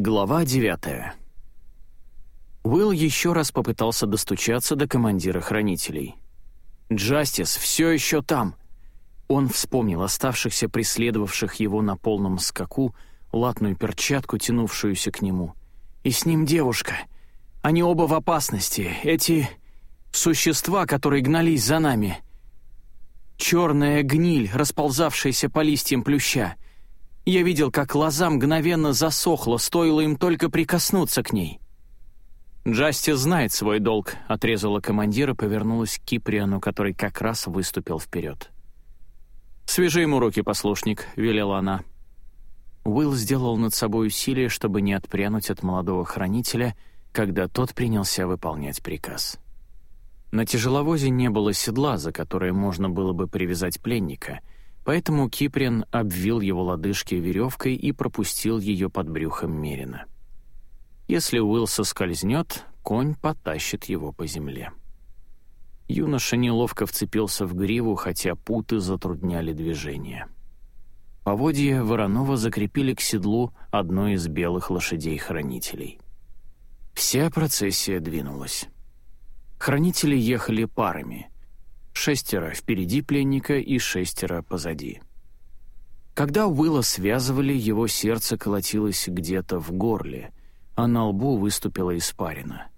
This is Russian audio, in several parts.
Глава девятая. Уилл еще раз попытался достучаться до командира хранителей. «Джастис все еще там!» Он вспомнил оставшихся преследовавших его на полном скаку латную перчатку, тянувшуюся к нему. «И с ним девушка. Они оба в опасности. Эти существа, которые гнались за нами. Черная гниль, расползавшаяся по листьям плюща. Я видел, как лоза мгновенно засохла, стоило им только прикоснуться к ней». «Джастис знает свой долг», — отрезала командира, повернулась к Киприану, который как раз выступил вперед. «Свяжи ему руки, послушник», — велела она. Уилл сделал над собой усилие, чтобы не отпрянуть от молодого хранителя, когда тот принялся выполнять приказ. На тяжеловозе не было седла, за которое можно было бы привязать пленника, поэтому Киприан обвил его лодыжки веревкой и пропустил ее под брюхом Мерина. Если Уилл соскользнет, конь потащит его по земле. Юноша неловко вцепился в гриву, хотя путы затрудняли движение. Поводья Воронова закрепили к седлу одной из белых лошадей-хранителей. Вся процессия двинулась. Хранители ехали парами. Шестеро впереди пленника и шестеро позади. Когда Уилла связывали, его сердце колотилось где-то в горле, а на лбу выступила испарина.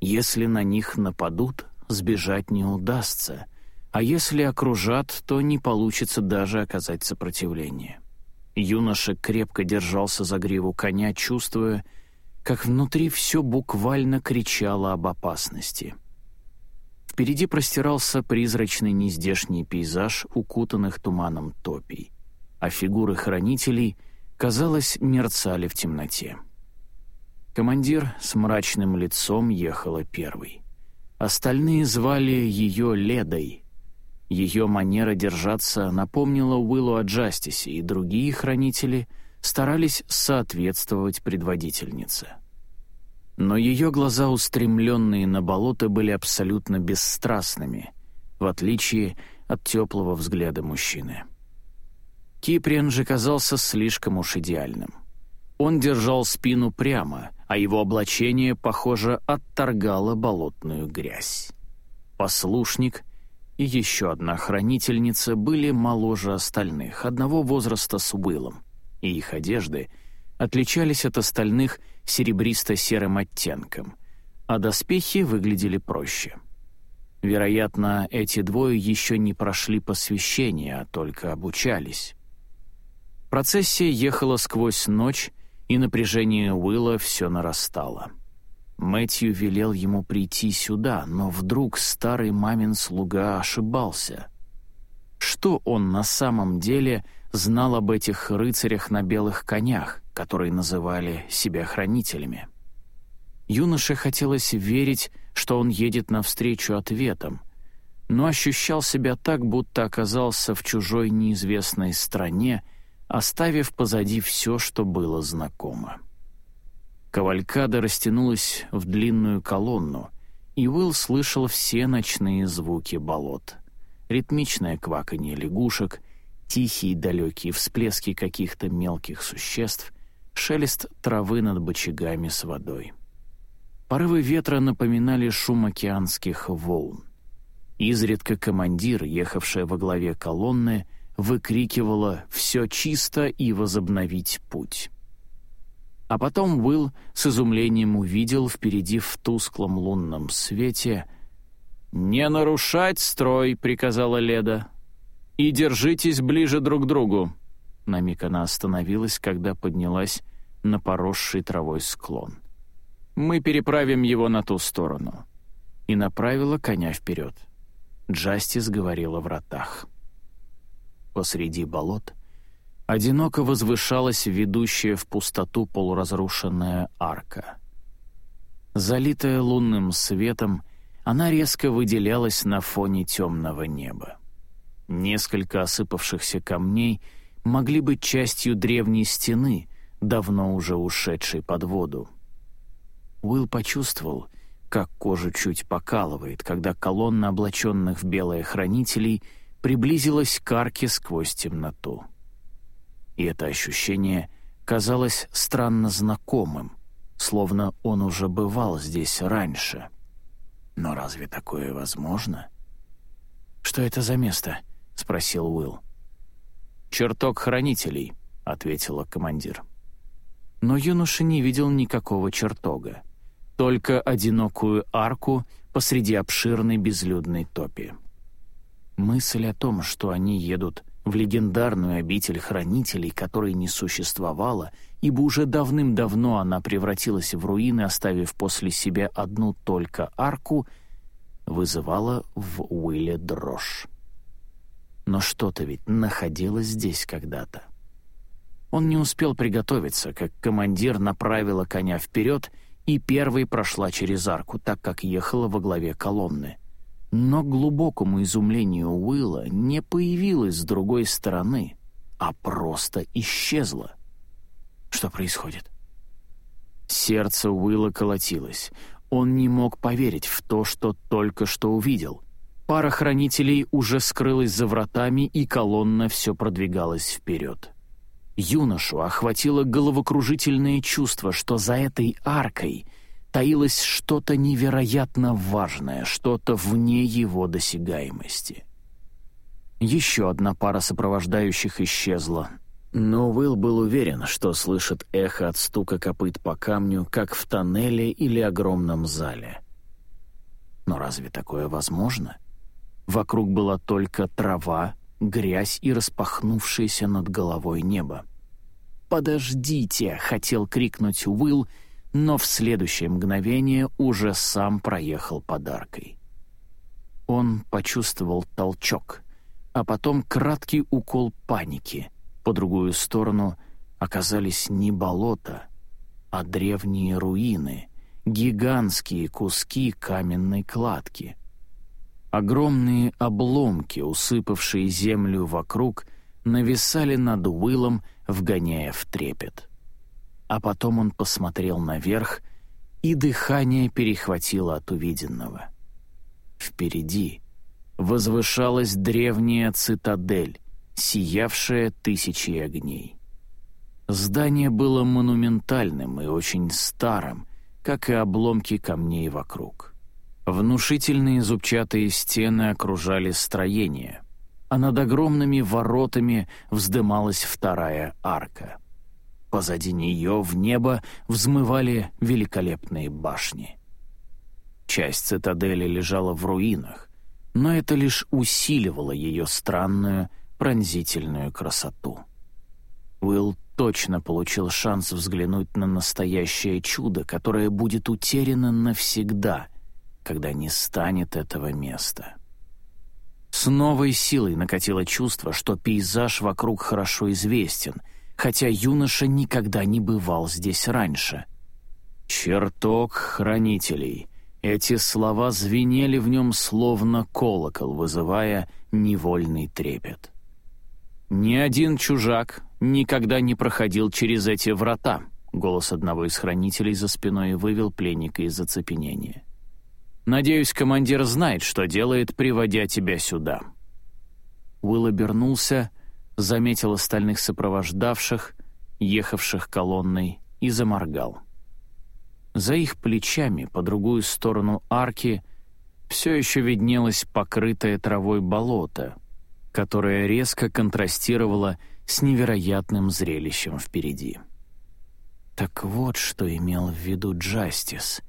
Если на них нападут, сбежать не удастся, а если окружат, то не получится даже оказать сопротивление. Юноша крепко держался за гриву коня, чувствуя, как внутри все буквально кричало об опасности. Впереди простирался призрачный нездешний пейзаж укутанных туманом топий, а фигуры хранителей, казалось, мерцали в темноте. Командир с мрачным лицом ехала первой. Остальные звали ее Ледой. Ее манера держаться напомнила Уиллу о Джастисе, и другие хранители старались соответствовать предводительнице. Но ее глаза, устремленные на болото, были абсолютно бесстрастными, в отличие от теплого взгляда мужчины. Киприан же казался слишком уж идеальным. Он держал спину прямо, а его облачение, похоже, отторгало болотную грязь. Послушник и еще одна хранительница были моложе остальных, одного возраста с Уиллом, и их одежды отличались от остальных серебристо-серым оттенком, а доспехи выглядели проще. Вероятно, эти двое еще не прошли посвящение, а только обучались. Процессия ехала сквозь ночь, и напряжение Уилла все нарастало. Мэтью велел ему прийти сюда, но вдруг старый мамин слуга ошибался. Что он на самом деле знал об этих рыцарях на белых конях, которые называли себя хранителями? Юноше хотелось верить, что он едет навстречу ответам, но ощущал себя так, будто оказался в чужой неизвестной стране оставив позади все, что было знакомо. Кавалькада растянулась в длинную колонну, и Уилл слышал все ночные звуки болот. Ритмичное кваканье лягушек, тихие далекие всплески каких-то мелких существ, шелест травы над бочагами с водой. Порывы ветра напоминали шум океанских волн. Изредка командир, ехавший во главе колонны, — выкрикивала «все чисто» и «возобновить путь». А потом Уилл с изумлением увидел впереди в тусклом лунном свете «Не нарушать строй», — приказала Леда, — «и держитесь ближе друг к другу». На миг она остановилась, когда поднялась на поросший травой склон. «Мы переправим его на ту сторону». И направила коня вперед. Джастис говорила в ротах посреди болот, одиноко возвышалась ведущая в пустоту полуразрушенная арка. Залитая лунным светом, она резко выделялась на фоне темного неба. Несколько осыпавшихся камней могли быть частью древней стены, давно уже ушедшей под воду. Уилл почувствовал, как кожу чуть покалывает, когда колонна облаченных в белое хранителей — приблизилась к арке сквозь темноту. И это ощущение казалось странно знакомым, словно он уже бывал здесь раньше. Но разве такое возможно? «Что это за место?» — спросил Уилл. «Чертог хранителей», — ответила командир. Но юноша не видел никакого чертога, только одинокую арку посреди обширной безлюдной топи. Мысль о том, что они едут в легендарную обитель хранителей, которой не существовало, ибо уже давным-давно она превратилась в руины, оставив после себя одну только арку, вызывала в Уилле дрожь. Но что-то ведь находилось здесь когда-то. Он не успел приготовиться, как командир направила коня вперед и первой прошла через арку, так как ехала во главе колонны. Но к глубокому изумлению Уилла не появилась с другой стороны, а просто исчезла. Что происходит? Сердце Уилла колотилось. Он не мог поверить в то, что только что увидел. Пара хранителей уже скрылась за вратами, и колонна все продвигалась вперед. Юношу охватило головокружительное чувство, что за этой аркой — таилось что-то невероятно важное, что-то вне его досягаемости. Еще одна пара сопровождающих исчезла, но Уилл был уверен, что слышит эхо от стука копыт по камню, как в тоннеле или огромном зале. Но разве такое возможно? Вокруг была только трава, грязь и распахнувшееся над головой небо. «Подождите!» — хотел крикнуть Уилл, но в следующее мгновение уже сам проехал подаркой. Он почувствовал толчок, а потом краткий укол паники. По другую сторону оказались не болота, а древние руины, гигантские куски каменной кладки. Огромные обломки, усыпавшие землю вокруг, нависали над Уиллом, вгоняя в трепет а потом он посмотрел наверх, и дыхание перехватило от увиденного. Впереди возвышалась древняя цитадель, сиявшая тысячей огней. Здание было монументальным и очень старым, как и обломки камней вокруг. Внушительные зубчатые стены окружали строение, а над огромными воротами вздымалась вторая арка. Позади нее в небо взмывали великолепные башни. Часть цитадели лежала в руинах, но это лишь усиливало ее странную, пронзительную красоту. Уилл точно получил шанс взглянуть на настоящее чудо, которое будет утеряно навсегда, когда не станет этого места. С новой силой накатило чувство, что пейзаж вокруг хорошо известен — хотя юноша никогда не бывал здесь раньше. «Чертог хранителей». Эти слова звенели в нем словно колокол, вызывая невольный трепет. «Ни один чужак никогда не проходил через эти врата», голос одного из хранителей за спиной вывел пленника из оцепенения. «Надеюсь, командир знает, что делает, приводя тебя сюда». Уилл обернулся — заметил остальных сопровождавших, ехавших колонной, и заморгал. За их плечами, по другую сторону арки, все еще виднелось покрытое травой болото, которое резко контрастировало с невероятным зрелищем впереди. Так вот, что имел в виду Джастис.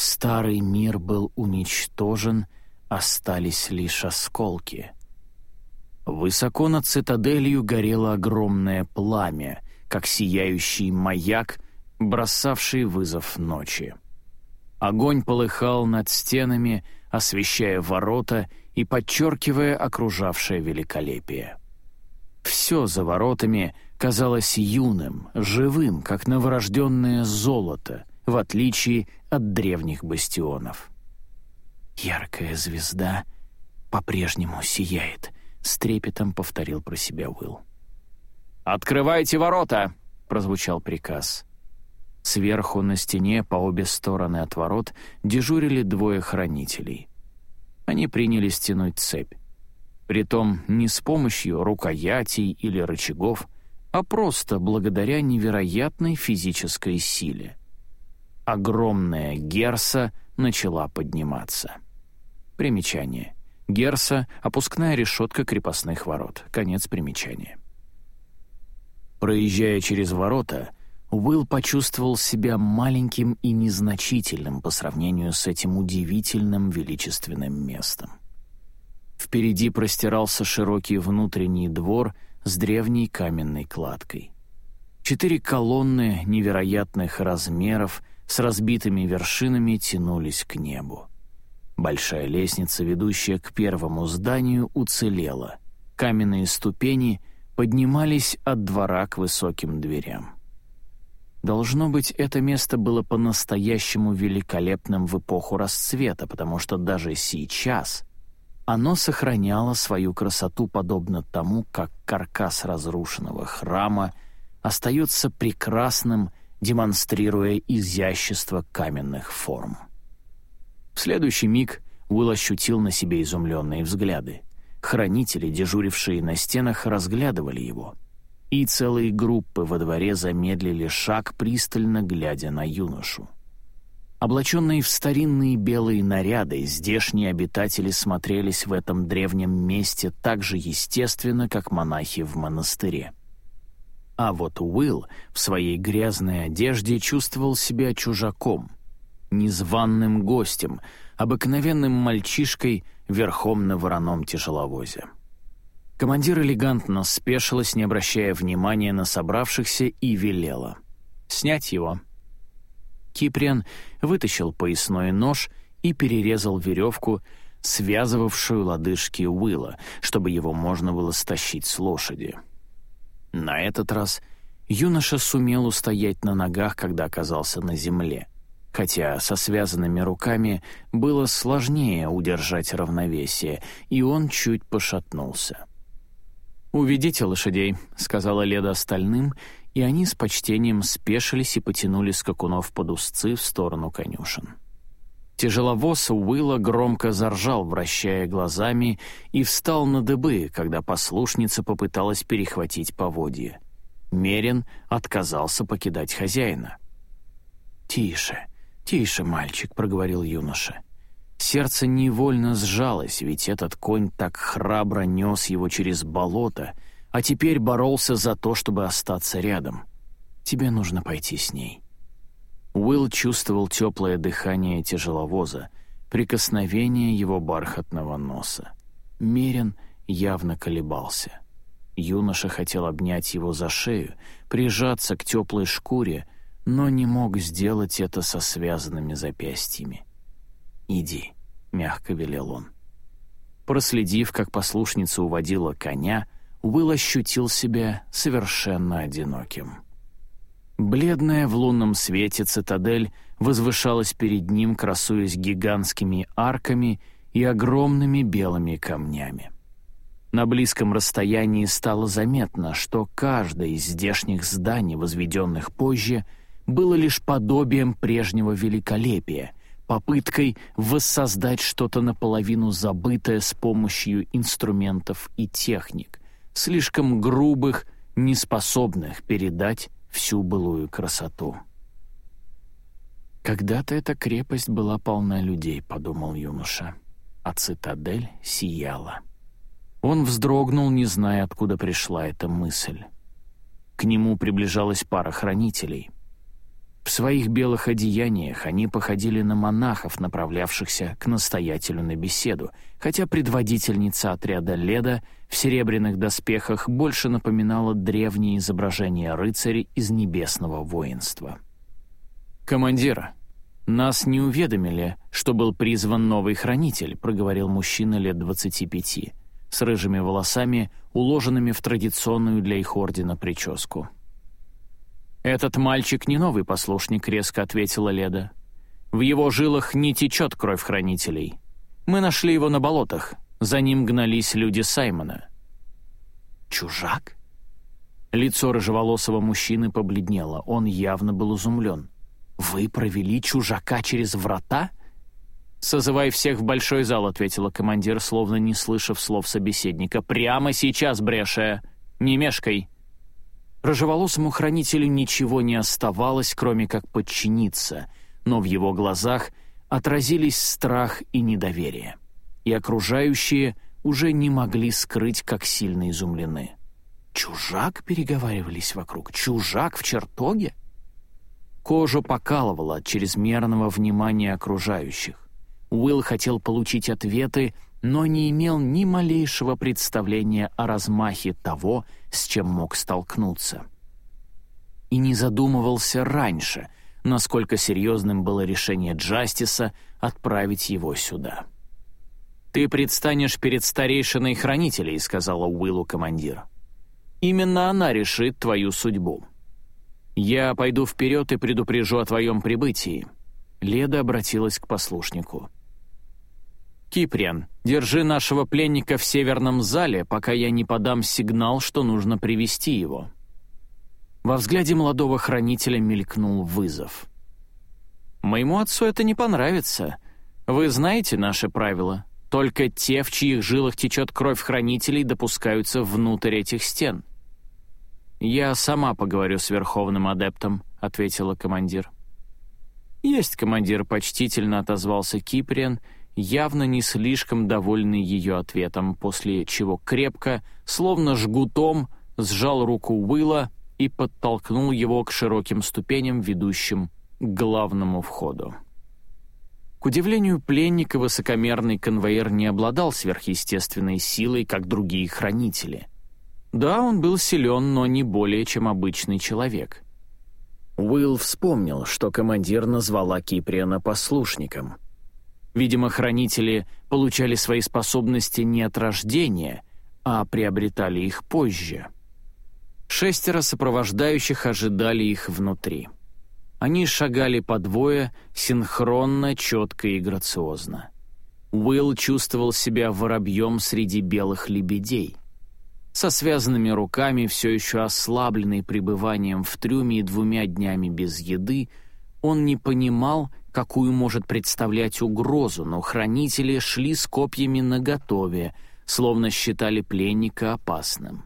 Старый мир был уничтожен, остались лишь осколки — Высоко над цитаделью горело огромное пламя, как сияющий маяк, бросавший вызов ночи. Огонь полыхал над стенами, освещая ворота и подчеркивая окружавшее великолепие. Все за воротами казалось юным, живым, как новорожденное золото, в отличие от древних бастионов. Яркая звезда по-прежнему сияет —— с трепетом повторил про себя Уилл. «Открывайте ворота!» — прозвучал приказ. Сверху на стене по обе стороны от ворот дежурили двое хранителей. Они приняли стянуть цепь. Притом не с помощью рукоятей или рычагов, а просто благодаря невероятной физической силе. Огромная Герса начала подниматься. Примечание. Герса — опускная решетка крепостных ворот. Конец примечания. Проезжая через ворота, Уилл почувствовал себя маленьким и незначительным по сравнению с этим удивительным величественным местом. Впереди простирался широкий внутренний двор с древней каменной кладкой. Четыре колонны невероятных размеров с разбитыми вершинами тянулись к небу. Большая лестница, ведущая к первому зданию, уцелела. Каменные ступени поднимались от двора к высоким дверям. Должно быть, это место было по-настоящему великолепным в эпоху расцвета, потому что даже сейчас оно сохраняло свою красоту подобно тому, как каркас разрушенного храма остается прекрасным, демонстрируя изящество каменных форм. В следующий миг Уилл ощутил на себе изумленные взгляды. Хранители, дежурившие на стенах, разглядывали его — и целые группы во дворе замедлили шаг, пристально глядя на юношу. Облаченные в старинные белые наряды, здешние обитатели смотрелись в этом древнем месте так же естественно, как монахи в монастыре. А вот Уилл в своей грязной одежде чувствовал себя чужаком, незваным гостем, обыкновенным мальчишкой верхом на вороном тяжеловозе. Командир элегантно спешилась, не обращая внимания на собравшихся, и велела. «Снять его». Киприан вытащил поясной нож и перерезал веревку, связывавшую лодыжки Уилла, чтобы его можно было стащить с лошади. На этот раз юноша сумел устоять на ногах, когда оказался на земле, хотя со связанными руками было сложнее удержать равновесие, и он чуть пошатнулся. «Уведите лошадей», — сказала Леда остальным, и они с почтением спешились и потянули скакунов под узцы в сторону конюшен. Тяжеловоз Уилла громко заржал, вращая глазами, и встал на дыбы, когда послушница попыталась перехватить поводье. Мерин отказался покидать хозяина. «Тише, тише, мальчик», — проговорил юноша. Сердце невольно сжалось, ведь этот конь так храбро нес его через болото, а теперь боролся за то, чтобы остаться рядом. Тебе нужно пойти с ней. Уилл чувствовал теплое дыхание тяжеловоза, прикосновение его бархатного носа. Мерин явно колебался. Юноша хотел обнять его за шею, прижаться к теплой шкуре, но не мог сделать это со связанными запястьями. «Иди», — мягко велел он. Проследив, как послушница уводила коня, Уилл ощутил себя совершенно одиноким. Бледная в лунном свете цитадель возвышалась перед ним, красуясь гигантскими арками и огромными белыми камнями. На близком расстоянии стало заметно, что каждое из здешних зданий, возведенных позже, было лишь подобием прежнего великолепия, попыткой воссоздать что-то наполовину забытое с помощью инструментов и техник, слишком грубых, неспособных передать всю былую красоту. «Когда-то эта крепость была полна людей», — подумал юноша, а цитадель сияла. Он вздрогнул, не зная, откуда пришла эта мысль. К нему приближалась пара хранителей — в своих белых одеяниях они походили на монахов, направлявшихся к настоятелю на беседу, хотя предводительница отряда Леда в серебряных доспехах больше напоминала древние изображения рыцарей из небесного воинства. «Командир, нас не уведомили, что был призван новый хранитель», проговорил мужчина лет двадцати пяти, с рыжими волосами, уложенными в традиционную для их ордена прическу. «Этот мальчик не новый послушник», — резко ответила Леда. «В его жилах не течет кровь хранителей. Мы нашли его на болотах. За ним гнались люди Саймона». «Чужак?» Лицо рыжеволосого мужчины побледнело. Он явно был изумлен. «Вы провели чужака через врата?» «Созывай всех в большой зал», — ответила командир, словно не слышав слов собеседника. «Прямо сейчас, брешая! Не мешкай!» Рожеволосому хранителю ничего не оставалось, кроме как подчиниться, но в его глазах отразились страх и недоверие, и окружающие уже не могли скрыть, как сильно изумлены. «Чужак?» — переговаривались вокруг. «Чужак в чертоге?» Кожу покалывало от чрезмерного внимания окружающих. Уилл хотел получить ответы, но не имел ни малейшего представления о размахе того, с чем мог столкнуться. И не задумывался раньше, насколько серьезным было решение Джастиса отправить его сюда. «Ты предстанешь перед старейшиной хранителей», — сказала Уиллу командир. «Именно она решит твою судьбу. Я пойду вперед и предупрежу о твоем прибытии». Леда обратилась к послушнику. «Киприан, держи нашего пленника в северном зале, пока я не подам сигнал, что нужно привести его». Во взгляде молодого хранителя мелькнул вызов. «Моему отцу это не понравится. Вы знаете наши правила. Только те, в чьих жилах течет кровь хранителей, допускаются внутрь этих стен». «Я сама поговорю с Верховным Адептом», — ответила командир. «Есть командир», — почтительно отозвался Киприан — явно не слишком довольный ее ответом, после чего крепко, словно жгутом, сжал руку Уилла и подтолкнул его к широким ступеням, ведущим к главному входу. К удивлению пленника, высокомерный конвоир не обладал сверхъестественной силой, как другие хранители. Да, он был силен, но не более, чем обычный человек. Уилл вспомнил, что командир назвала Киприана послушником — Видимо, хранители получали свои способности не от рождения, а приобретали их позже. Шестеро сопровождающих ожидали их внутри. Они шагали по двое, синхронно, четко и грациозно. Уилл чувствовал себя воробьем среди белых лебедей. Со связанными руками, все еще ослабленный пребыванием в трюме и двумя днями без еды, он не понимал, какую может представлять угрозу, но хранители шли с копьями наготове, словно считали пленника опасным.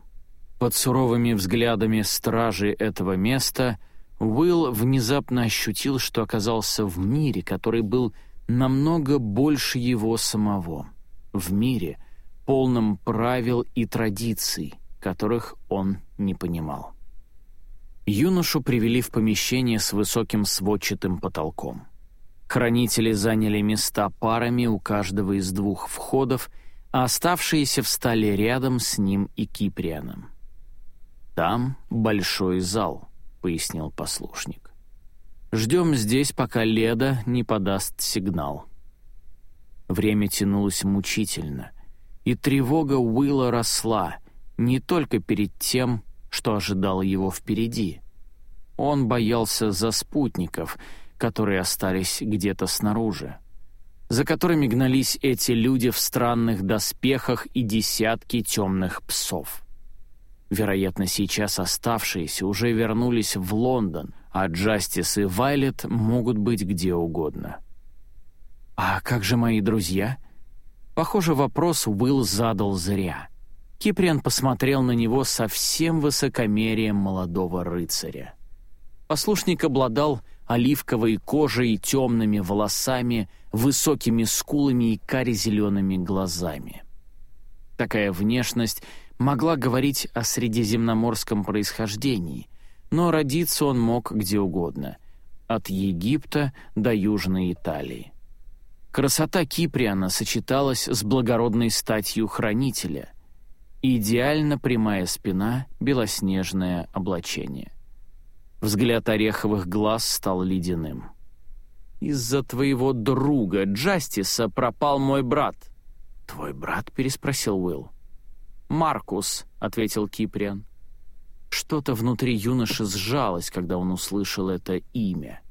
Под суровыми взглядами стражи этого места Уилл внезапно ощутил, что оказался в мире, который был намного больше его самого. В мире, полном правил и традиций, которых он не понимал. Юношу привели в помещение с высоким сводчатым потолком. Хранители заняли места парами у каждого из двух входов, а оставшиеся встали рядом с ним и Киприаном. «Там большой зал», — пояснил послушник. «Ждем здесь, пока Леда не подаст сигнал». Время тянулось мучительно, и тревога Уилла росла не только перед тем, что ожидало его впереди. Он боялся за спутников — которые остались где-то снаружи, за которыми гнались эти люди в странных доспехах и десятки темных псов. Вероятно, сейчас оставшиеся уже вернулись в Лондон, а Джастис и Вайлет могут быть где угодно. «А как же мои друзья?» Похоже, вопрос Уилл задал зря. Киприан посмотрел на него со всем высокомерием молодого рыцаря. Послушник обладал оливковой кожей и темными волосами, высокими скулами и каре-зелеными глазами. Такая внешность могла говорить о средиземноморском происхождении, но родиться он мог где угодно, от Египта до Южной Италии. Красота Киприана сочеталась с благородной статью хранителя. Идеально прямая спина, белоснежное облачение. Взгляд ореховых глаз стал ледяным. «Из-за твоего друга Джастиса пропал мой брат». «Твой брат?» — переспросил Уилл. «Маркус», — ответил Киприан. Что-то внутри юноши сжалось, когда он услышал это имя.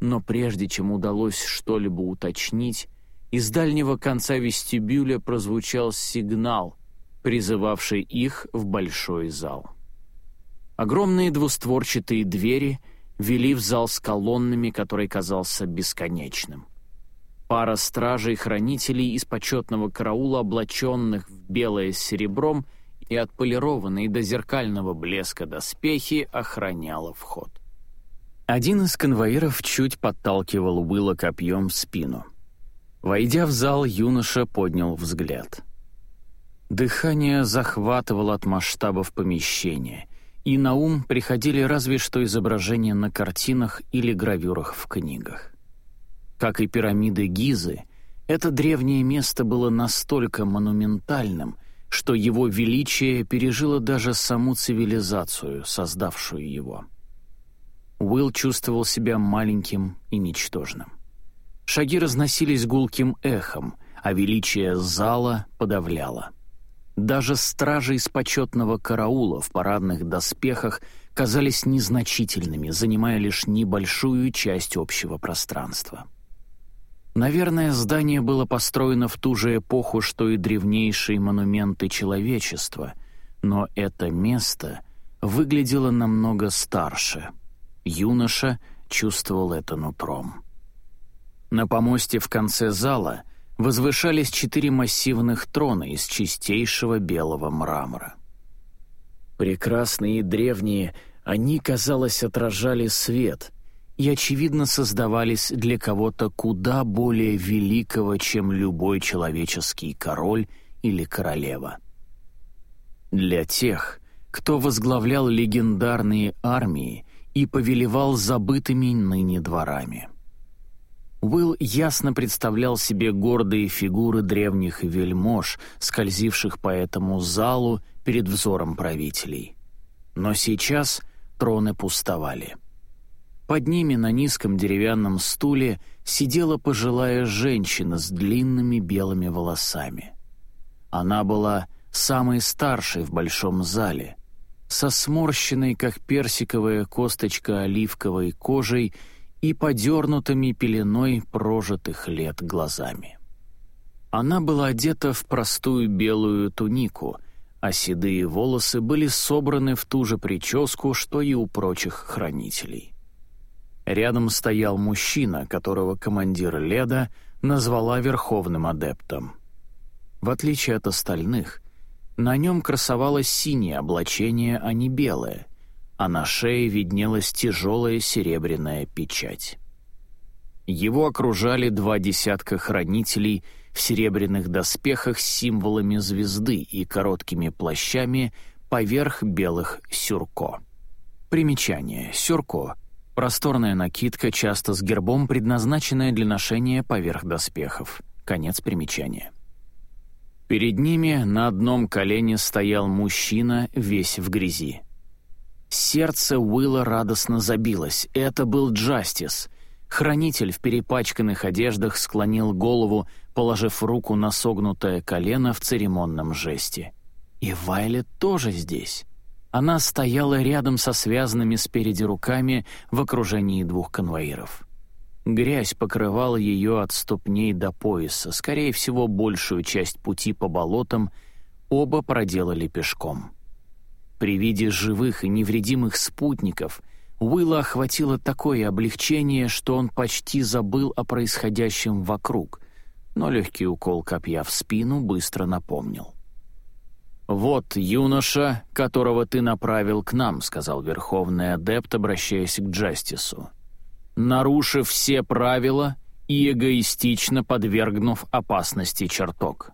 Но прежде чем удалось что-либо уточнить, из дальнего конца вестибюля прозвучал сигнал, призывавший их в большой зал. Огромные двустворчатые двери вели в зал с колоннами, который казался бесконечным. Пара стражей-хранителей из почетного караула, облаченных в белое с серебром, и отполированные до зеркального блеска доспехи охраняла вход. Один из конвоиров чуть подталкивал Уилла копьем в спину. Войдя в зал, юноша поднял взгляд. Дыхание захватывало от масштабов помещения, и на ум приходили разве что изображения на картинах или гравюрах в книгах. Как и пирамиды Гизы, это древнее место было настолько монументальным, что его величие пережило даже саму цивилизацию, создавшую его. Уилл чувствовал себя маленьким и ничтожным. Шаги разносились гулким эхом, а величие зала подавляло. Даже стражи из почетного караула в парадных доспехах казались незначительными, занимая лишь небольшую часть общего пространства. Наверное, здание было построено в ту же эпоху, что и древнейшие монументы человечества, но это место выглядело намного старше. Юноша чувствовал это нутром. На помосте в конце зала возвышались четыре массивных трона из чистейшего белого мрамора. Прекрасные и древние, они, казалось, отражали свет и, очевидно, создавались для кого-то куда более великого, чем любой человеческий король или королева. Для тех, кто возглавлял легендарные армии и повелевал забытыми ныне дворами. Уилл ясно представлял себе гордые фигуры древних вельмож, скользивших по этому залу перед взором правителей. Но сейчас троны пустовали. Под ними на низком деревянном стуле сидела пожилая женщина с длинными белыми волосами. Она была самой старшей в большом зале, со сморщенной, как персиковая косточка оливковой кожей и подернутыми пеленой прожитых лет глазами. Она была одета в простую белую тунику, а седые волосы были собраны в ту же прическу, что и у прочих хранителей. Рядом стоял мужчина, которого командир Леда назвала Верховным Адептом. В отличие от остальных, на нем красовалось синее облачение, а не белое — а на шее виднелась тяжелая серебряная печать. Его окружали два десятка хранителей в серебряных доспехах с символами звезды и короткими плащами поверх белых сюрко. Примечание. Сюрко — просторная накидка, часто с гербом, предназначенная для ношения поверх доспехов. Конец примечания. Перед ними на одном колене стоял мужчина, весь в грязи. Сердце Уилла радостно забилось. Это был Джастис. Хранитель в перепачканных одеждах склонил голову, положив руку на согнутое колено в церемонном жесте. И Вайлет тоже здесь. Она стояла рядом со связанными спереди руками в окружении двух конвоиров. Грязь покрывала ее от ступней до пояса, скорее всего, большую часть пути по болотам оба проделали пешком. При виде живых и невредимых спутников Уилла охватило такое облегчение, что он почти забыл о происходящем вокруг, но легкий укол копья в спину быстро напомнил. «Вот юноша, которого ты направил к нам», — сказал Верховный Адепт, обращаясь к Джастису. «Нарушив все правила и эгоистично подвергнув опасности чертог.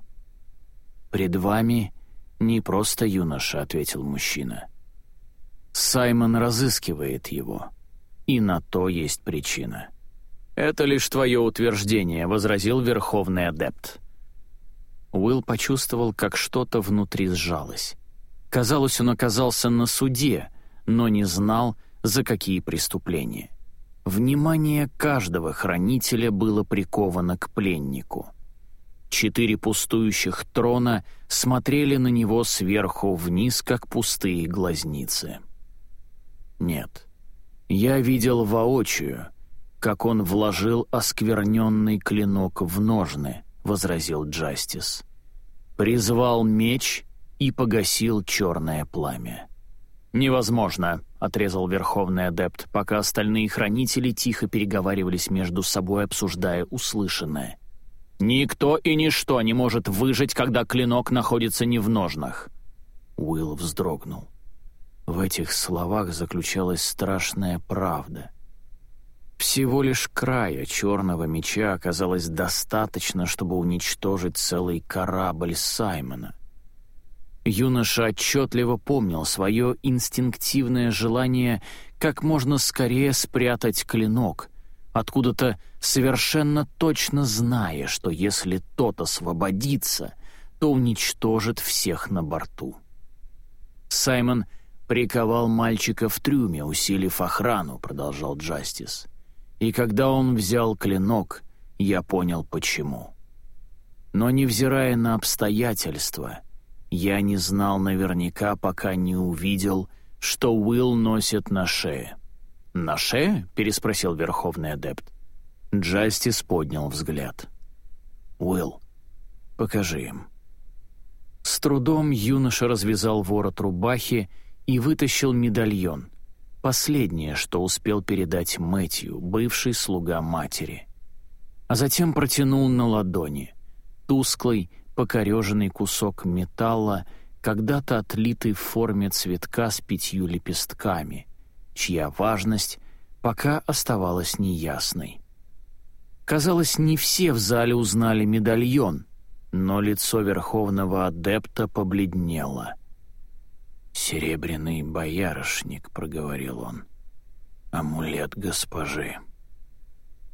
Пред вами «Не просто юноша», — ответил мужчина. «Саймон разыскивает его, и на то есть причина». «Это лишь твое утверждение», — возразил Верховный Адепт. Уилл почувствовал, как что-то внутри сжалось. Казалось, он оказался на суде, но не знал, за какие преступления. Внимание каждого хранителя было приковано к пленнику — Четыре пустующих трона смотрели на него сверху вниз, как пустые глазницы. Нет, я видел воочию, как он вложил оскверненный клинок в ножны, — возразил Джастис. Призвал меч и погасил черное пламя. «Невозможно», — отрезал Верховный Адепт, пока остальные хранители тихо переговаривались между собой, обсуждая услышанное — Никто и ничто не может выжить, когда клинок находится не в ножнах. Уилл вздрогнул. В этих словах заключалась страшная правда. Всего лишь края черного меча оказалось достаточно, чтобы уничтожить целый корабль Саймона. Юноша отчетливо помнил свое инстинктивное желание как можно скорее спрятать клинок, откуда-то совершенно точно зная, что если тот освободится, то уничтожит всех на борту. Саймон приковал мальчика в трюме, усилив охрану, продолжал Джастис. И когда он взял клинок, я понял, почему. Но, невзирая на обстоятельства, я не знал наверняка, пока не увидел, что Уилл носит на шее. «На шее?» — переспросил Верховный Адепт. Джастис поднял взгляд. «Уилл, покажи им». С трудом юноша развязал ворот рубахи и вытащил медальон, последнее, что успел передать Мэтью, бывший слуга матери. А затем протянул на ладони тусклый, покореженный кусок металла, когда-то отлитый в форме цветка с пятью лепестками, чья важность пока оставалась неясной. Казалось, не все в зале узнали медальон, но лицо верховного адепта побледнело. «Серебряный боярышник», — проговорил он. «Амулет госпожи».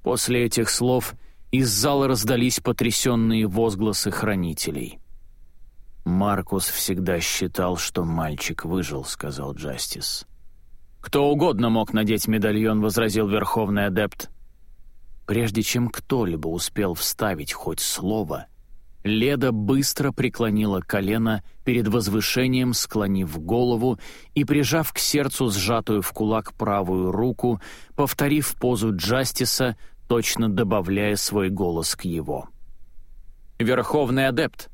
После этих слов из зала раздались потрясенные возгласы хранителей. «Маркус всегда считал, что мальчик выжил», — сказал Джастис. «Кто угодно мог надеть медальон», — возразил Верховный Адепт. Прежде чем кто-либо успел вставить хоть слово, Леда быстро преклонила колено перед возвышением, склонив голову и прижав к сердцу сжатую в кулак правую руку, повторив позу Джастиса, точно добавляя свой голос к его. «Верховный адепт»,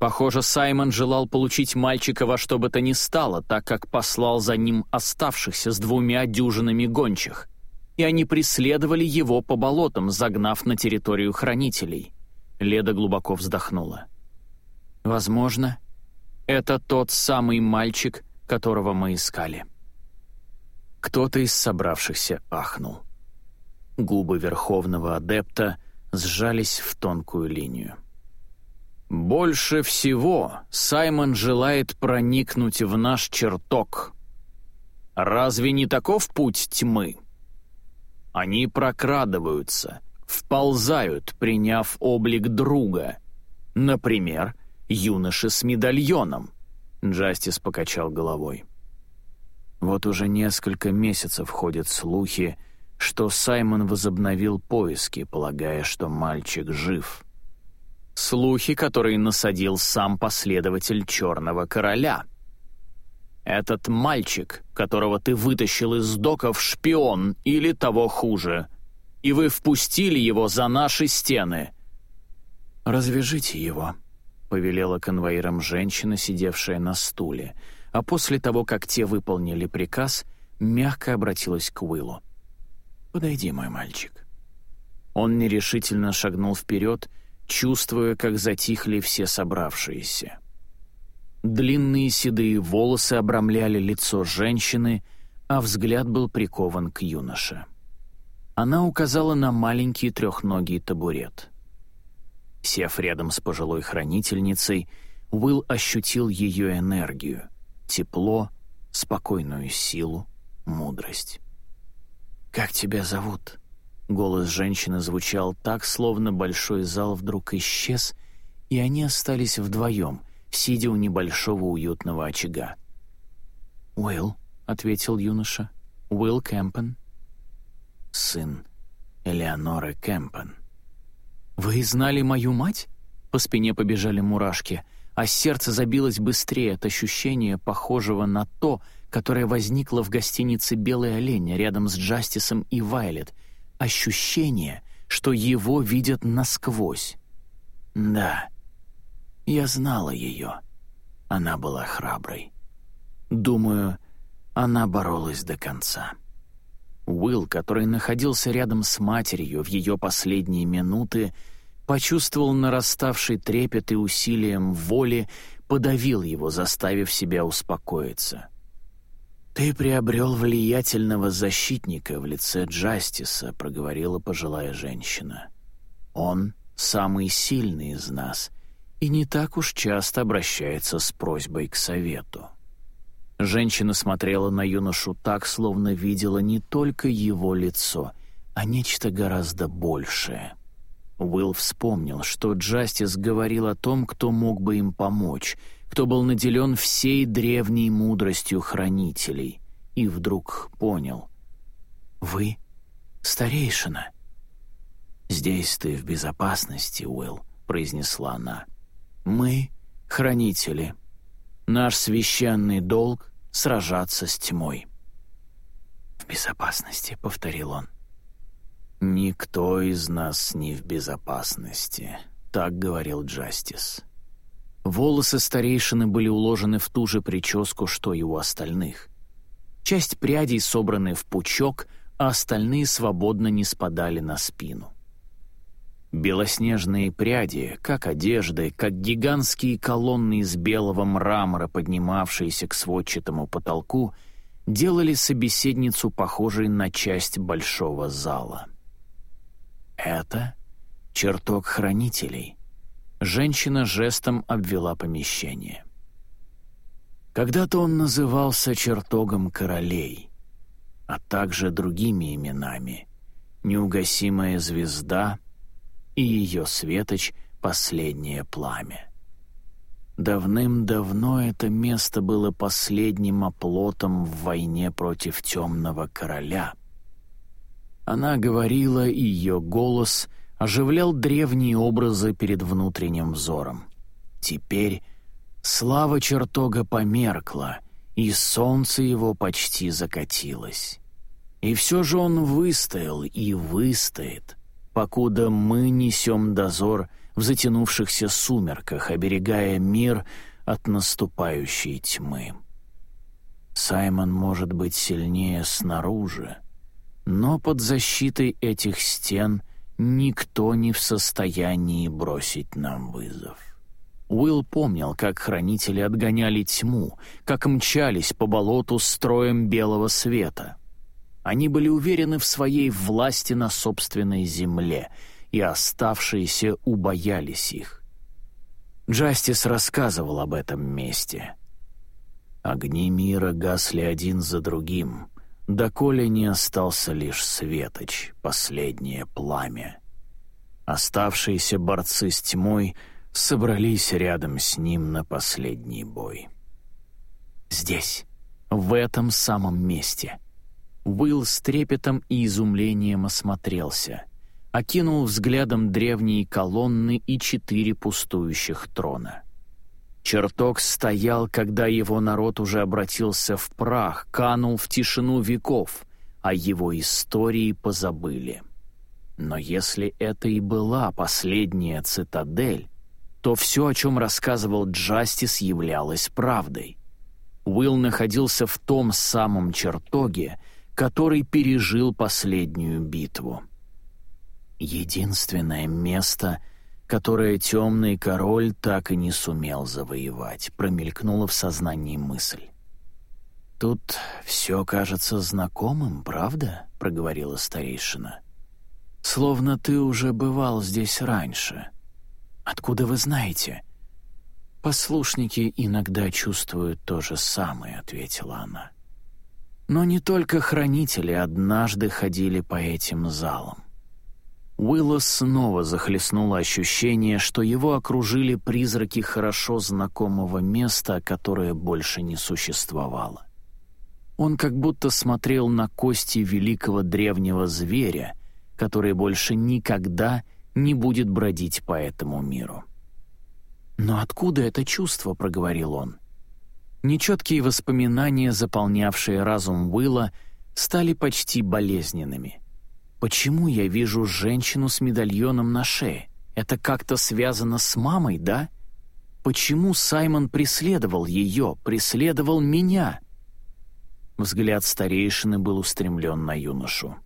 Похоже, Саймон желал получить мальчика во что бы то ни стало, так как послал за ним оставшихся с двумя дюжинами гончих. И они преследовали его по болотам, загнав на территорию хранителей. Леда глубоко вздохнула. «Возможно, это тот самый мальчик, которого мы искали». Кто-то из собравшихся ахнул. Губы Верховного Адепта сжались в тонкую линию. «Больше всего Саймон желает проникнуть в наш чертог. Разве не таков путь тьмы? Они прокрадываются, вползают, приняв облик друга. Например, юноши с медальоном». Джастис покачал головой. Вот уже несколько месяцев ходят слухи, что Саймон возобновил поиски, полагая, что мальчик жив. Слухи, которые насадил сам последователь Черного Короля. Этот мальчик, которого ты вытащил из доков, шпион или того хуже, и вы впустили его за наши стены. «Развяжите его», — повелела конвоирам женщина, сидевшая на стуле, а после того, как те выполнили приказ, мягко обратилась к Уиллу. «Подойди, мой мальчик». Он нерешительно шагнул вперед, чувствуя, как затихли все собравшиеся. Длинные седые волосы обрамляли лицо женщины, а взгляд был прикован к юноше. Она указала на маленький трехногий табурет. Сев рядом с пожилой хранительницей, Уилл ощутил ее энергию, тепло, спокойную силу, мудрость. «Как тебя зовут?» Голос женщины звучал так, словно большой зал вдруг исчез, и они остались вдвоем, сидя у небольшого уютного очага. «Уилл», — ответил юноша, — «Уилл Кэмпен». «Сын Элеоноры Кэмпен». «Вы знали мою мать?» По спине побежали мурашки, а сердце забилось быстрее от ощущения, похожего на то, которое возникло в гостинице «Белый олень» рядом с Джастисом и Вайлет — ощущение, что его видят насквозь. Да, я знала ее. Она была храброй. Думаю, она боролась до конца. Уилл, который находился рядом с матерью в ее последние минуты, почувствовал нараставший трепет и усилием воли подавил его, заставив себя успокоиться. «Ты приобрел влиятельного защитника в лице Джастиса», — проговорила пожилая женщина. «Он самый сильный из нас и не так уж часто обращается с просьбой к совету». Женщина смотрела на юношу так, словно видела не только его лицо, а нечто гораздо большее. Уилл вспомнил, что Джастис говорил о том, кто мог бы им помочь, кто был наделен всей древней мудростью хранителей, и вдруг понял. «Вы старейшина». «Здесь ты в безопасности, Уилл», — произнесла она. «Мы — хранители». Наш священный долг — сражаться с тьмой». «В безопасности», — повторил он. «Никто из нас не в безопасности», — так говорил Джастис. Волосы старейшины были уложены в ту же прическу, что и у остальных. Часть прядей собраны в пучок, а остальные свободно не спадали на спину. Белоснежные пряди, как одежды, как гигантские колонны из белого мрамора, поднимавшиеся к сводчатому потолку, делали собеседницу похожей на часть большого зала. «Это чертог хранителей», — женщина жестом обвела помещение. Когда-то он назывался чертогом королей, а также другими именами — «Неугасимая звезда», и ее светоч — последнее пламя. Давным-давно это место было последним оплотом в войне против темного короля. Она говорила, и ее голос оживлял древние образы перед внутренним взором. Теперь слава чертога померкла, и солнце его почти закатилось. И все же он выстоял и выстоит — покуда мы несем дозор в затянувшихся сумерках, оберегая мир от наступающей тьмы. Саймон может быть сильнее снаружи, но под защитой этих стен никто не в состоянии бросить нам вызов. Уилл помнил, как хранители отгоняли тьму, как мчались по болоту строем белого света — они были уверены в своей власти на собственной земле, и оставшиеся убоялись их. Джастис рассказывал об этом месте. Огни мира гасли один за другим, доколе не остался лишь светоч, последнее пламя. Оставшиеся борцы с тьмой собрались рядом с ним на последний бой. Здесь, в этом самом месте — Уилл с трепетом и изумлением осмотрелся. Окинул взглядом древние колонны и четыре пустующих трона. Чертог стоял, когда его народ уже обратился в прах, канул в тишину веков, а его истории позабыли. Но если это и была последняя цитадель, то все, о чем рассказывал Джастис, являлось правдой. Уилл находился в том самом чертоге, который пережил последнюю битву. Единственное место, которое темный король так и не сумел завоевать, промелькнула в сознании мысль. «Тут все кажется знакомым, правда?» — проговорила старейшина. «Словно ты уже бывал здесь раньше. Откуда вы знаете?» «Послушники иногда чувствуют то же самое», — ответила она. Но не только хранители однажды ходили по этим залам. Уилла снова захлестнуло ощущение, что его окружили призраки хорошо знакомого места, которое больше не существовало. Он как будто смотрел на кости великого древнего зверя, который больше никогда не будет бродить по этому миру. «Но откуда это чувство?» — проговорил он. Нечеткие воспоминания, заполнявшие разум Уилла, стали почти болезненными. «Почему я вижу женщину с медальоном на шее? Это как-то связано с мамой, да? Почему Саймон преследовал ее, преследовал меня?» Взгляд старейшины был устремлен на юношу.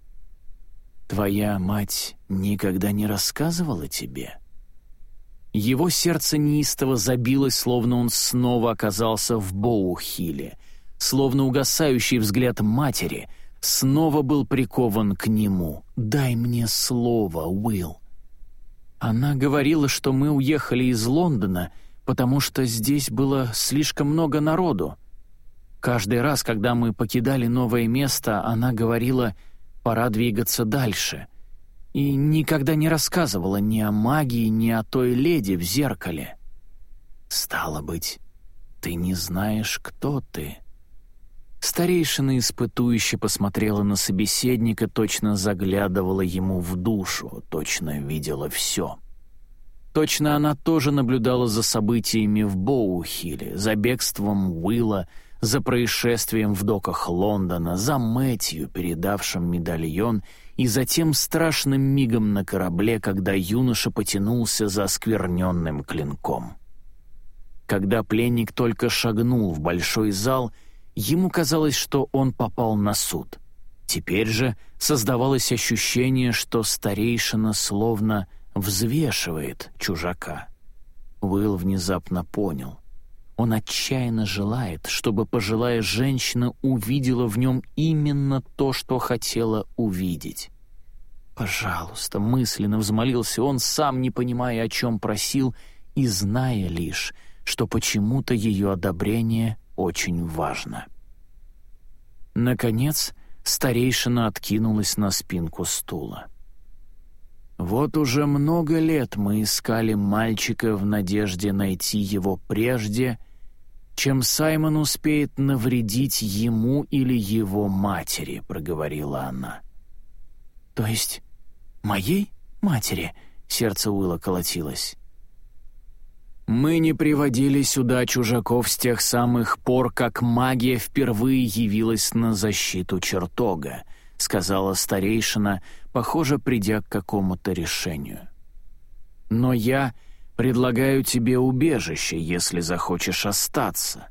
«Твоя мать никогда не рассказывала тебе?» Его сердце неистово забилось, словно он снова оказался в Боухиле, словно угасающий взгляд матери снова был прикован к нему. «Дай мне слово, Уилл». Она говорила, что мы уехали из Лондона, потому что здесь было слишком много народу. Каждый раз, когда мы покидали новое место, она говорила «пора двигаться дальше» и никогда не рассказывала ни о магии, ни о той леди в зеркале. «Стало быть, ты не знаешь, кто ты». Старейшина испытующе посмотрела на собеседника, точно заглядывала ему в душу, точно видела все. Точно она тоже наблюдала за событиями в Боухиле, за бегством Уилла, за происшествием в доках Лондона, за Мэтью, передавшим медальон, и за тем страшным мигом на корабле, когда юноша потянулся за оскверненным клинком. Когда пленник только шагнул в большой зал — Ему казалось, что он попал на суд. Теперь же создавалось ощущение, что старейшина словно взвешивает чужака. Уилл внезапно понял. Он отчаянно желает, чтобы пожилая женщина увидела в нем именно то, что хотела увидеть. «Пожалуйста», — мысленно взмолился он, сам не понимая, о чем просил, и зная лишь, что почему-то ее одобрение очень важно. Наконец, старейшина откинулась на спинку стула. «Вот уже много лет мы искали мальчика в надежде найти его прежде, чем Саймон успеет навредить ему или его матери», — проговорила она. «То есть моей матери?» — сердце Уилла колотилось. Мы не приводили сюда чужаков с тех самых пор, как магия впервые явилась на защиту чертога, сказала старейшина, похоже, придя к какому-то решению. Но я предлагаю тебе убежище, если захочешь остаться.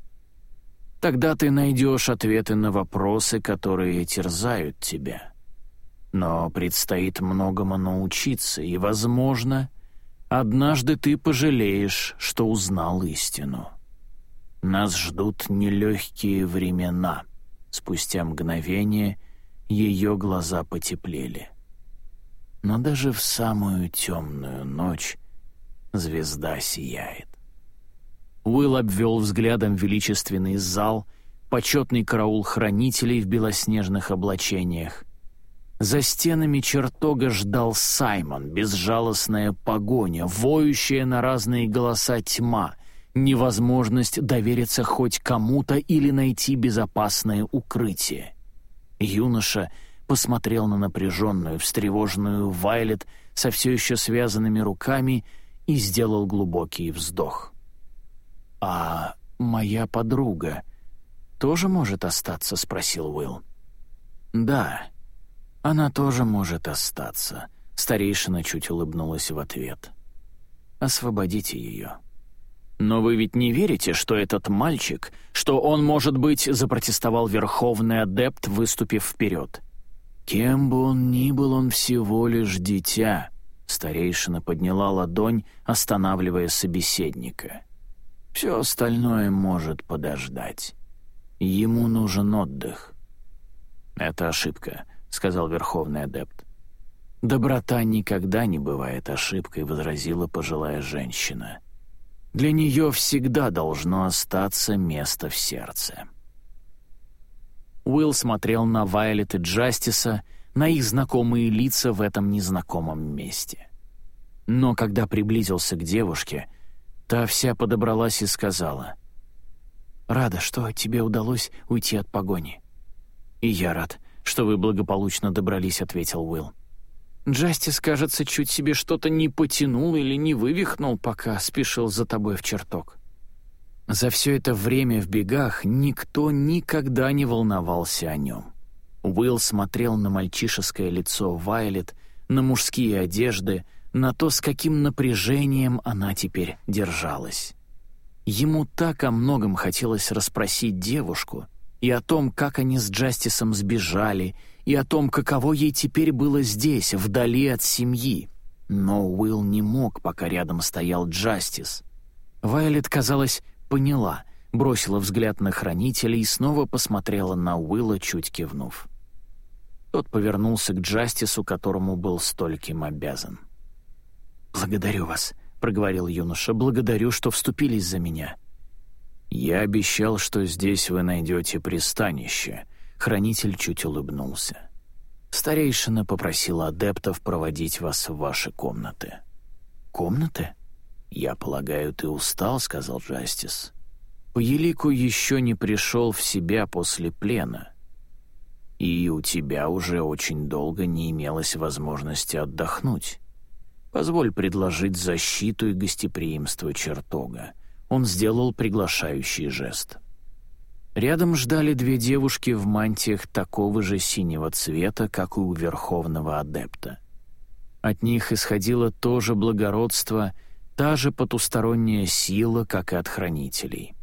Тогда ты найдешь ответы на вопросы, которые терзают тебя. Но предстоит многому научиться, и, возможно, Однажды ты пожалеешь, что узнал истину. Нас ждут нелегкие времена. Спустя мгновение ее глаза потеплели. Но даже в самую темную ночь звезда сияет. Уилл обвел взглядом величественный зал, почетный караул хранителей в белоснежных облачениях, за стенами чертога ждал Саймон, безжалостная погоня, воющая на разные голоса тьма, невозможность довериться хоть кому-то или найти безопасное укрытие. Юноша посмотрел на напряженную, встревоженную Вайлет со все еще связанными руками и сделал глубокий вздох. «А моя подруга тоже может остаться?» — спросил Уилл. «Да», «Она тоже может остаться», — старейшина чуть улыбнулась в ответ. «Освободите ее». «Но вы ведь не верите, что этот мальчик, что он, может быть, запротестовал верховный адепт, выступив вперед?» «Кем бы он ни был, он всего лишь дитя», — старейшина подняла ладонь, останавливая собеседника. «Все остальное может подождать. Ему нужен отдых». «Это ошибка», — сказал Верховный Адепт. «Доброта никогда не бывает ошибкой», — возразила пожилая женщина. «Для нее всегда должно остаться место в сердце». Уилл смотрел на Вайлет и Джастиса, на их знакомые лица в этом незнакомом месте. Но когда приблизился к девушке, та вся подобралась и сказала, «Рада, что тебе удалось уйти от погони». «И я рад», что вы благополучно добрались», — ответил Уилл. «Джастис, кажется, чуть себе что-то не потянул или не вывихнул, пока спешил за тобой в чертог». За все это время в бегах никто никогда не волновался о нем. Уилл смотрел на мальчишеское лицо Вайлет, на мужские одежды, на то, с каким напряжением она теперь держалась. Ему так о многом хотелось расспросить девушку — и о том, как они с Джастисом сбежали, и о том, каково ей теперь было здесь, вдали от семьи. Но Уилл не мог, пока рядом стоял Джастис. Вайлет, казалось, поняла, бросила взгляд на хранителя и снова посмотрела на Уилла, чуть кивнув. Тот повернулся к Джастису, которому был стольким обязан. «Благодарю вас», — проговорил юноша, — «благодарю, что вступились за меня». «Я обещал, что здесь вы найдете пристанище», — хранитель чуть улыбнулся. Старейшина попросила адептов проводить вас в ваши комнаты. «Комнаты?» «Я полагаю, ты устал», — сказал Джастис. «По елику еще не пришел в себя после плена, и у тебя уже очень долго не имелось возможности отдохнуть. Позволь предложить защиту и гостеприимство чертога». Он сделал приглашающий жест. Рядом ждали две девушки в мантиях такого же синего цвета, как и у верховного адепта. От них исходило то же благородство, та же потусторонняя сила, как и от хранителей.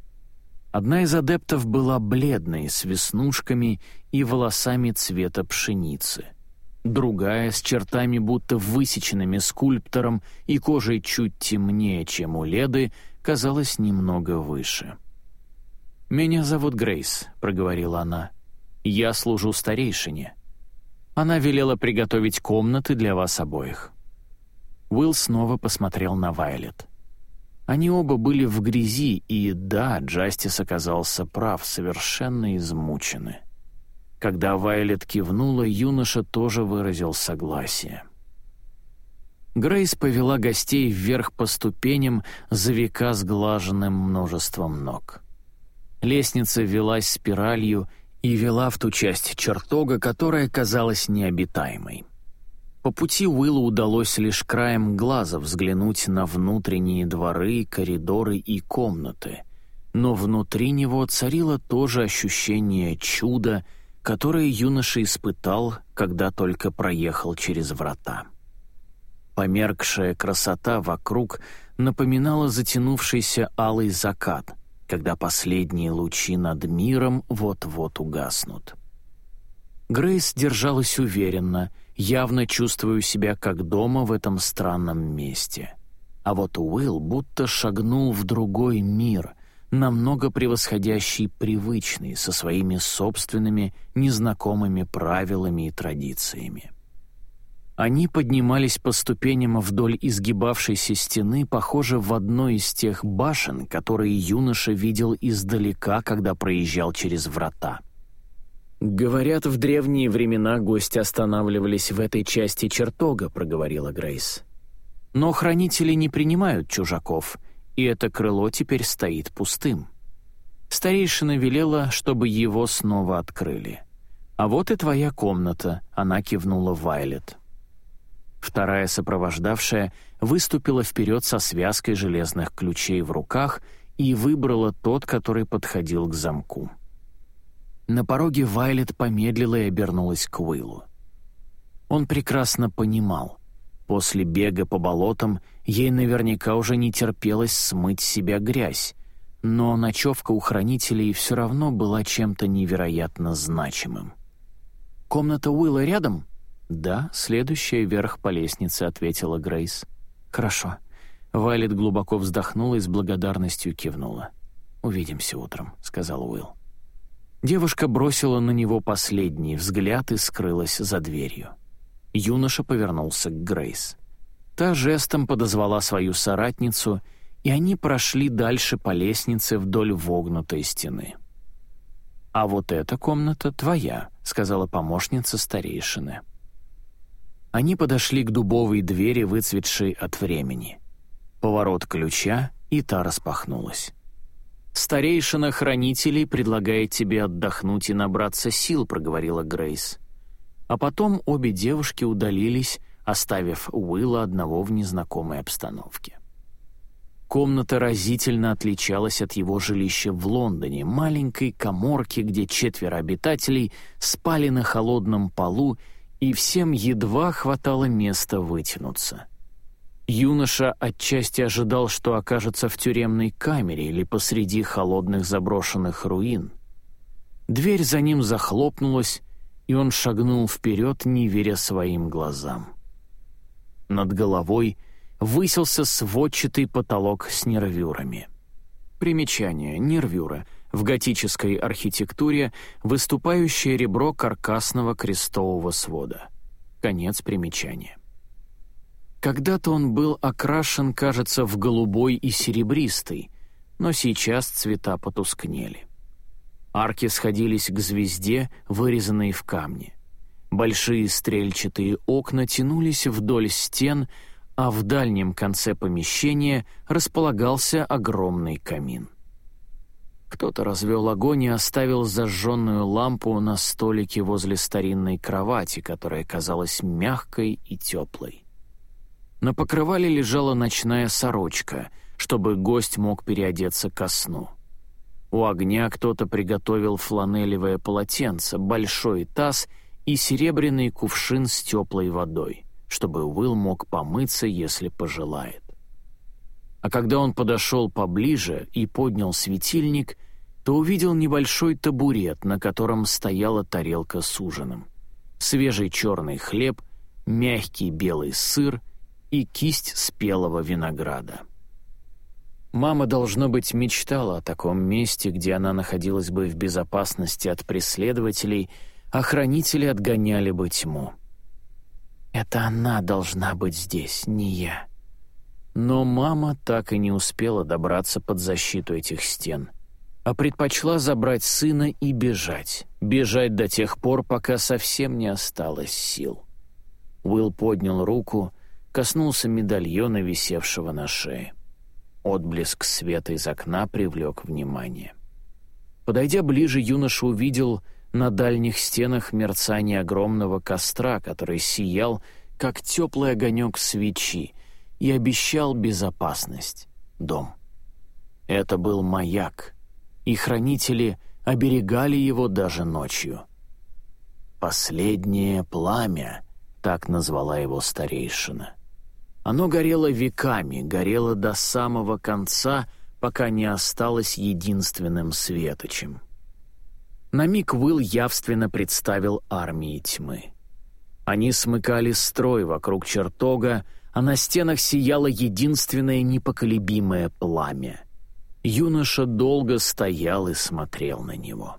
Одна из адептов была бледной, с веснушками и волосами цвета пшеницы. Другая, с чертами будто высеченными скульптором и кожей чуть темнее, чем у Леды, казалась немного выше. «Меня зовут Грейс», — проговорила она. «Я служу старейшине». Она велела приготовить комнаты для вас обоих. Уилл снова посмотрел на Вайлет. Они оба были в грязи, и да, Джастис оказался прав, совершенно измучены. Когда Вайлет кивнула, юноша тоже выразил согласие. Грейс повела гостей вверх по ступеням за века сглаженным множеством ног. Лестница велась спиралью и вела в ту часть чертога, которая казалась необитаемой. По пути Уиллу удалось лишь краем глаза взглянуть на внутренние дворы, коридоры и комнаты, но внутри него царило то же ощущение чуда, которое юноша испытал, когда только проехал через врата. Померкшая красота вокруг напоминала затянувшийся алый закат — когда последние лучи над миром вот-вот угаснут. Грейс держалась уверенно, явно чувствуя себя как дома в этом странном месте. А вот Уилл будто шагнул в другой мир, намного превосходящий привычный, со своими собственными незнакомыми правилами и традициями. Они поднимались по ступеням вдоль изгибавшейся стены, похоже, в одной из тех башен, которые юноша видел издалека, когда проезжал через врата. «Говорят, в древние времена гости останавливались в этой части чертога», — проговорила Грейс. «Но хранители не принимают чужаков, и это крыло теперь стоит пустым». Старейшина велела, чтобы его снова открыли. «А вот и твоя комната», — она кивнула Вайлет. Вторая сопровождавшая выступила вперед со связкой железных ключей в руках и выбрала тот, который подходил к замку. На пороге Вайлет помедлила и обернулась к Уиллу. Он прекрасно понимал. После бега по болотам ей наверняка уже не терпелось смыть себя грязь, но ночевка у хранителей все равно была чем-то невероятно значимым. «Комната Уилла рядом?» «Да, следующая вверх по лестнице», — ответила Грейс. «Хорошо». Вайлет глубоко вздохнула и с благодарностью кивнула. «Увидимся утром», — сказал Уилл. Девушка бросила на него последний взгляд и скрылась за дверью. Юноша повернулся к Грейс. Та жестом подозвала свою соратницу, и они прошли дальше по лестнице вдоль вогнутой стены. «А вот эта комната твоя», — сказала помощница старейшины. Они подошли к дубовой двери, выцветшей от времени. Поворот ключа, и та распахнулась. «Старейшина хранителей предлагает тебе отдохнуть и набраться сил», — проговорила Грейс. А потом обе девушки удалились, оставив Уилла одного в незнакомой обстановке. Комната разительно отличалась от его жилища в Лондоне, маленькой коморки, где четверо обитателей спали на холодном полу и всем едва хватало места вытянуться. Юноша отчасти ожидал, что окажется в тюремной камере или посреди холодных заброшенных руин. Дверь за ним захлопнулась, и он шагнул вперед, не веря своим глазам. Над головой высился сводчатый потолок с нервюрами. Примечание. Нервюра. В готической архитектуре выступающее ребро каркасного крестового свода. Конец примечания. Когда-то он был окрашен, кажется, в голубой и серебристый, но сейчас цвета потускнели. Арки сходились к звезде, вырезанной в камне. Большие стрельчатые окна тянулись вдоль стен, а в дальнем конце помещения располагался огромный камин. Кто-то развел огонь и оставил зажженную лампу на столике возле старинной кровати, которая казалась мягкой и теплой. На покрывале лежала ночная сорочка, чтобы гость мог переодеться ко сну. У огня кто-то приготовил фланелевое полотенце, большой таз и серебряный кувшин с теплой водой, чтобы Уилл мог помыться, если пожелает. А когда он подошел поближе и поднял светильник, то увидел небольшой табурет, на котором стояла тарелка с ужином. Свежий черный хлеб, мягкий белый сыр и кисть спелого винограда. Мама, должно быть, мечтала о таком месте, где она находилась бы в безопасности от преследователей, а хранители отгоняли бы тьму. Это она должна быть здесь, не я. Но мама так и не успела добраться под защиту этих стен, а предпочла забрать сына и бежать. Бежать до тех пор, пока совсем не осталось сил. Уилл поднял руку, коснулся медальона, висевшего на шее. Отблеск света из окна привлек внимание. Подойдя ближе, юноша увидел на дальних стенах мерцание огромного костра, который сиял, как теплый огонек свечи, и обещал безопасность, дом. Это был маяк, и хранители оберегали его даже ночью. «Последнее пламя», — так назвала его старейшина — оно горело веками, горело до самого конца, пока не осталось единственным светочем. На миг Уилл явственно представил армии тьмы. Они смыкали строй вокруг чертога, а на стенах сияло единственное непоколебимое пламя. Юноша долго стоял и смотрел на него.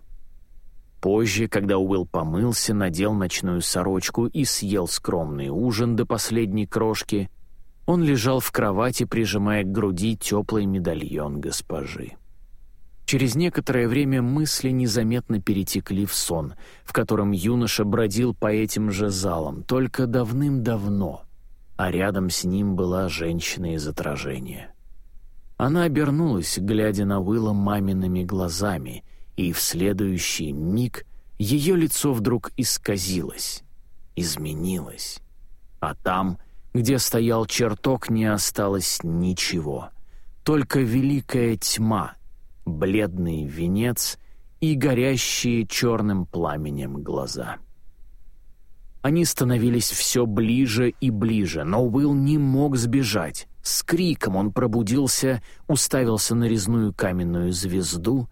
Позже, когда Уилл помылся, надел ночную сорочку и съел скромный ужин до последней крошки, он лежал в кровати, прижимая к груди теплый медальон госпожи. Через некоторое время мысли незаметно перетекли в сон, в котором юноша бродил по этим же залам, только давным-давно, а рядом с ним была женщина из отражения. Она обернулась, глядя на Уилла мамиными глазами, и в следующий миг ее лицо вдруг исказилось, изменилось, а там — где стоял чертог, не осталось ничего. Только великая тьма, бледный венец и горящие черным пламенем глаза. Они становились все ближе и ближе, но Уилл не мог сбежать. С криком он пробудился, уставился на резную каменную звезду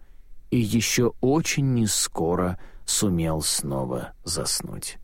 и еще очень нескоро сумел снова заснуть.